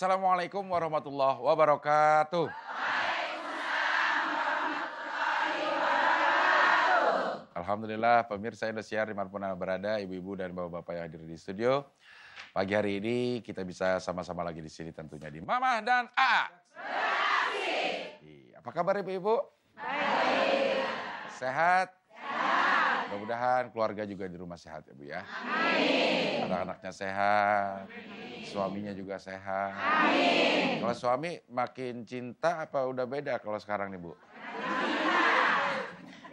Assalamualaikum warahmatullahi wabarakatuh. Alhamdulillah pemirsa Indosiar di mana pun anda berada, ibu-ibu dan bapak-bapak yang hadir di studio. Pagi hari ini kita bisa sama-sama lagi di sini tentunya di Mama dan A. Iya, Apa kabar ibu-ibu? Sehat? Mudah-mudahan keluarga juga di rumah sehat ya Bu ya. Amin. Anak-anaknya sehat. Suaminya juga sehat. Amin. Kalau suami makin cinta apa udah beda kalau sekarang nih Bu?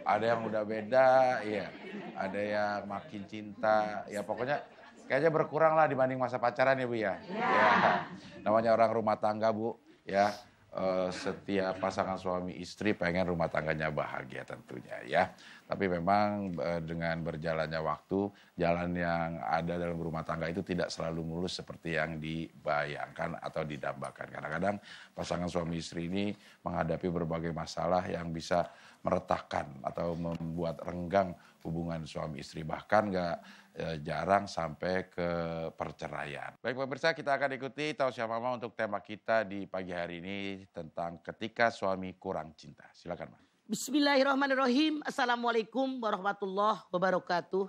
Ada yang udah beda, iya. Ada yang makin cinta, ya pokoknya kayaknya berkurang lah dibanding masa pacaran ya Bu ya. Ya. Namanya orang rumah tangga Bu, ya. Eh, setiap pasangan suami istri pengen rumah tangganya bahagia tentunya ya. Tapi memang eh, dengan berjalannya waktu, jalan yang ada dalam rumah tangga itu tidak selalu mulus seperti yang dibayangkan atau didambakan. Kadang-kadang pasangan suami istri ini menghadapi berbagai masalah yang bisa meretakkan atau membuat renggang hubungan suami istri. Bahkan nggak eh, jarang sampai ke perceraian. Baik pemirsa kita akan ikuti tausiah mama untuk tema kita di pagi hari ini tentang ketika suami kurang cinta. Silakan Mas. Bismillahirrahmanirrahim. Assalamualaikum warahmatullahi wabarakatuh.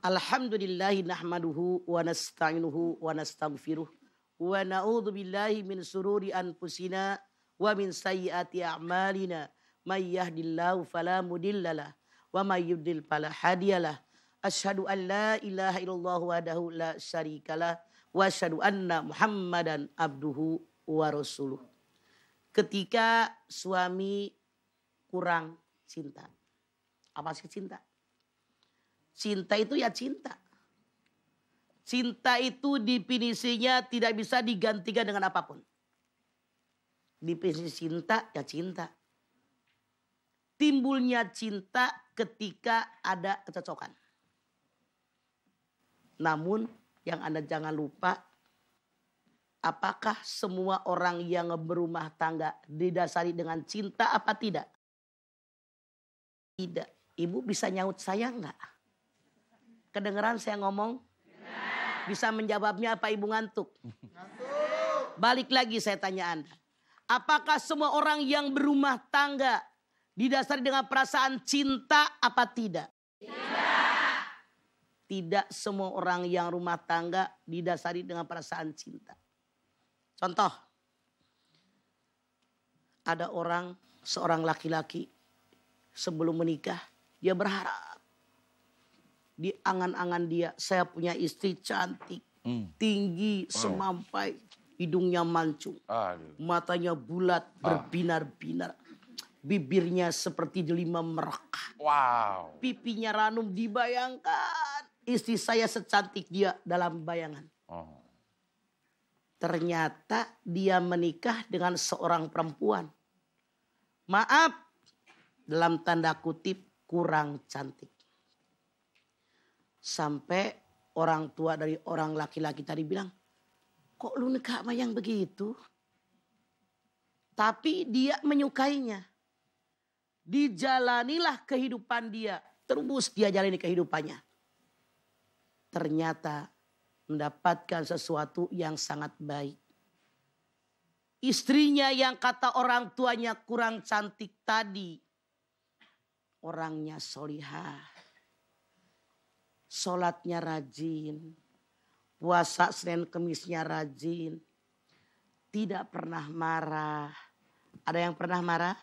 Alhamdulillahi nahmaduhu wa nasta'inuhu wa nastaghfiruh wa na'udzu billahi min sururi anfusina wa min sayyiati a'malina. May yahdillahu fala wa may yudlil fala hadiyalah an la ilaha illallah wahdahu la syarikalah wa asyhadu anna muhammadan abduhu wa rasuluh. Ketika suami kurang cinta. Apa sih cinta? Cinta itu ya cinta Cinta itu definisinya tidak bisa digantikan dengan apa pun. Definisi cinta ya cinta. Timbulnya cinta ketika ada kecocokan. Namun yang Anda jangan lupa apakah semua orang yang berumah tangga didasari dengan cinta apa tidak? Tidak. Ibu bisa nyaut saya enggak? Kedengeran saya ngomong? Bisa menjawabnya apa ibu ngantuk? Balik lagi saya tanya Anda. Apakah semua orang yang berumah tangga didasari dengan perasaan cinta apa tidak? Tidak. Tidak semua orang yang rumah tangga didasari dengan perasaan cinta. Contoh. Ada orang, seorang laki-laki sebelum menikah, dia berharap di angan-angan dia saya punya istri cantik, Hmm. tinggi, semampai, hidungnya mancung, Aduh. matanya bulat, berbinar-binar, bibirnya seperti delima merekah, Wow. pipinya ranum dibayangkan istri saya secantik dia dalam bayangan. Oh. Ternyata dia menikah dengan seorang perempuan. Maaf, dalam tanda kutip kurang cantik. Sampai orang tua dari orang laki-laki tadi bilang, kok lu nikah sama begitu? Tapi dia menyukainya. Dijalanilah kehidupan dia. Terus dia jalani kehidupannya. Ternyata mendapatkan sesuatu yang sangat baik. Istrinya yang kata orang tuanya kurang cantik tadi. Orangnya solihah. Sholatnya rajin. Puasa Senin Kemisnya rajin. Tidak pernah marah. Ada yang pernah marah?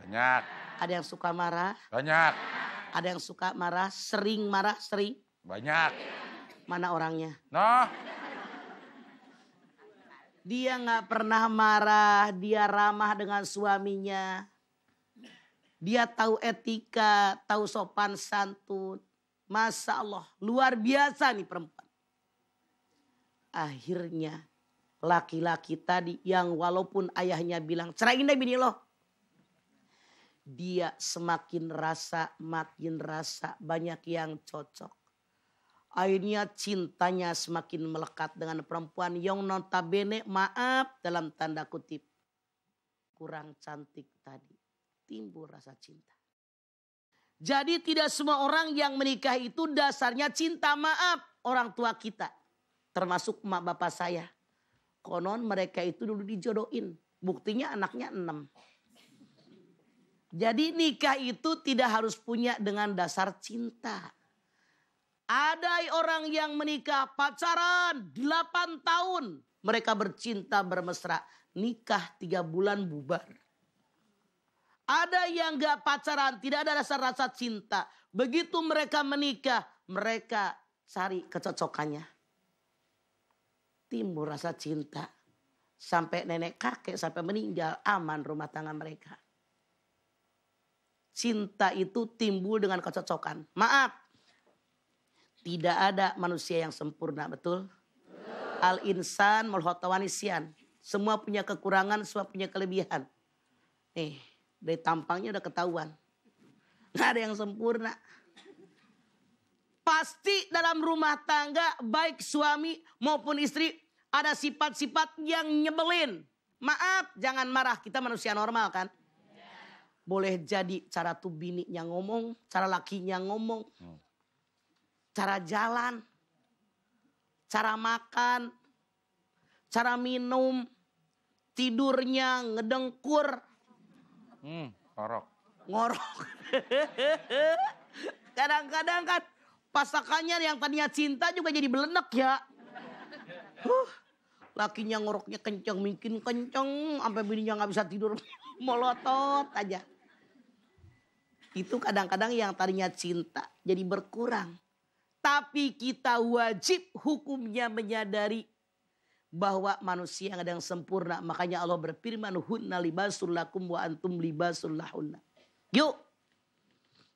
Banyak. Ada yang suka marah? Banyak. Ada yang suka marah? Sering marah? Sering? Banyak. Mana orangnya? Noh. Dia nggak pernah marah, dia ramah dengan suaminya. Dia tahu etika, tahu sopan santun. Masya Allah, luar biasa nih perempuan. Akhirnya laki-laki tadi yang walaupun ayahnya bilang ceraiin deh bini lo. Dia semakin rasa, makin rasa banyak yang cocok. Akhirnya cintanya semakin melekat dengan perempuan yang notabene maaf dalam tanda kutip. kurang cantik tadi. Timbul rasa cinta. Jadi tidak semua orang yang menikah itu dasarnya cinta maaf orang tua kita. Termasuk emak bapak saya. Konon mereka itu dulu dijodohin. Buktinya anaknya enam. Jadi nikah itu tidak harus punya dengan dasar cinta. Ada orang yang menikah pacaran 8 tahun. Mereka bercinta bermesra. Nikah 3 bulan bubar. Ada yang gak pacaran, tidak ada rasa-rasa cinta. Begitu mereka menikah, mereka cari kecocokannya. Timbul rasa cinta. Sampai nenek kakek, sampai meninggal, aman rumah tangga mereka. Cinta itu timbul dengan kecocokan. Maaf, tidak ada manusia yang sempurna, betul? Al-insan mulhotawanisian. Semua punya kekurangan, semua punya kelebihan. Nih, dari tampangnya udah ketahuan. Gak ada yang sempurna. Pasti dalam rumah tangga baik suami maupun istri ada sifat-sifat yang nyebelin. Maaf, jangan marah. Kita manusia normal kan? Boleh jadi cara tuh bininya ngomong, cara lakinya ngomong. Cara jalan, cara makan, cara minum, tidurnya ngedengkur, Hmm, korok. ngorok. Kadang-kadang kan pasakannya yang tadinya cinta juga jadi belenek ya. Huh, lakinya ngoroknya kenceng, mungkin kenceng, sampai bininya nggak bisa tidur, molotot aja. Itu kadang-kadang yang tadinya cinta jadi berkurang. Tapi kita wajib hukumnya menyadari bahwa manusia yang ada yang sempurna. Makanya Allah berfirman, hunna libasul lakum wa antum libasul lahunna. Yuk,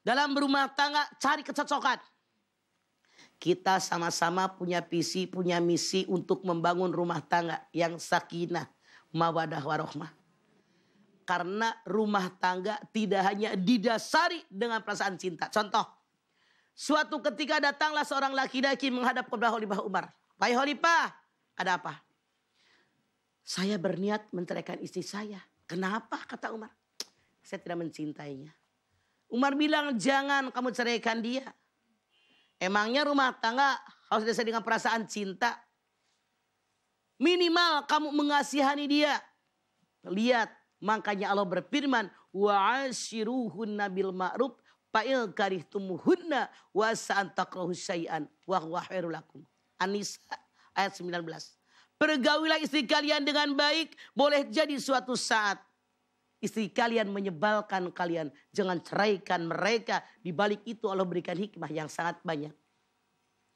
dalam berumah tangga cari kecocokan. Kita sama-sama punya visi, punya misi untuk membangun rumah tangga yang sakinah, mawadah warohmah. Karena rumah tangga tidak hanya didasari dengan perasaan cinta. Contoh, suatu ketika datanglah seorang laki-laki menghadap kepada Khalifah Umar. Baik Khalifah, ada apa? Saya berniat menceraikan istri saya. Kenapa? Kata Umar. Saya tidak mencintainya. Umar bilang jangan kamu ceraikan dia. Emangnya rumah tangga harus dasar dengan perasaan cinta. Minimal kamu mengasihani dia. Lihat, makanya Allah berfirman, wa ashiruhunna bil ma'ruf fa'il karihtumuhunna wa sa'an takrahu syai'an wa huwa lakum. An-Nisa ayat 19. Pergaulilah istri kalian dengan baik, boleh jadi suatu saat istri kalian menyebalkan kalian. Jangan ceraikan mereka. Di balik itu Allah berikan hikmah yang sangat banyak.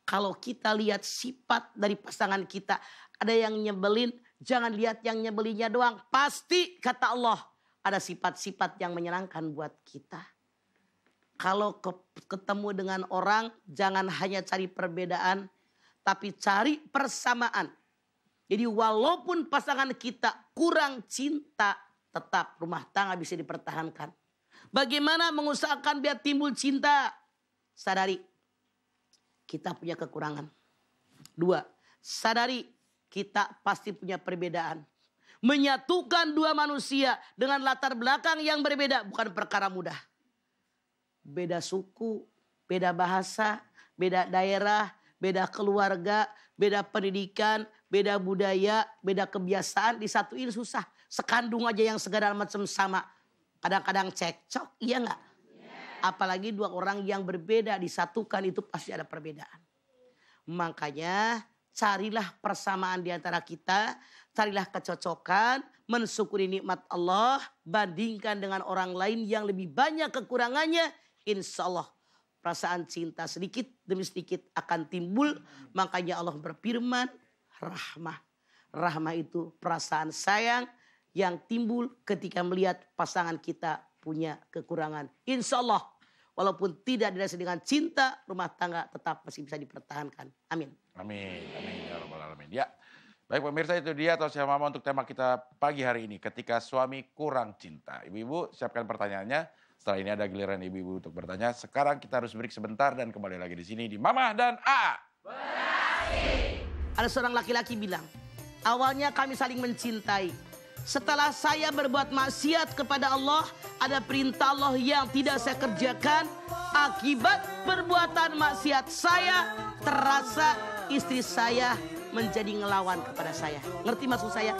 Kalau kita lihat sifat dari pasangan kita, ada yang nyebelin, jangan lihat yang nyebelinnya doang. Pasti kata Allah, ada sifat-sifat yang menyenangkan buat kita. Kalau ke- ketemu dengan orang, jangan hanya cari perbedaan, tapi cari persamaan. Jadi walaupun pasangan kita kurang cinta, tetap rumah tangga bisa dipertahankan. Bagaimana mengusahakan biar timbul cinta? Sadari, kita punya kekurangan. Dua, sadari kita pasti punya perbedaan. Menyatukan dua manusia dengan latar belakang yang berbeda bukan perkara mudah. Beda suku, beda bahasa, beda daerah, beda keluarga, beda pendidikan, beda budaya, beda kebiasaan disatuin susah. Sekandung aja yang segala macam sama. Kadang-kadang cekcok, iya nggak? Apalagi dua orang yang berbeda disatukan itu pasti ada perbedaan. Makanya carilah persamaan di antara kita, carilah kecocokan, mensyukuri nikmat Allah, bandingkan dengan orang lain yang lebih banyak kekurangannya, insya Allah perasaan cinta sedikit demi sedikit akan timbul. Makanya Allah berfirman, rahmah. Rahmah itu perasaan sayang yang timbul ketika melihat pasangan kita punya kekurangan. Insya Allah, walaupun tidak dirasa dengan cinta, rumah tangga tetap masih bisa dipertahankan. Amin. Amin, amin ya rabbal alamin. Ya, baik pemirsa itu dia atau siapa mama untuk tema kita pagi hari ini. Ketika suami kurang cinta. Ibu-ibu siapkan pertanyaannya. Setelah ini ada giliran ibu-ibu untuk bertanya. Sekarang kita harus break sebentar dan kembali lagi di sini di Mama dan A. Ada seorang laki-laki bilang, awalnya kami saling mencintai. setelah saya berbuat maksiat kepada Allah, ada perintah Allah yang tidak saya kerjakan. Akibat perbuatan maksiat saya, terasa istri saya menjadi ngelawan kepada saya. Ngerti maksud saya?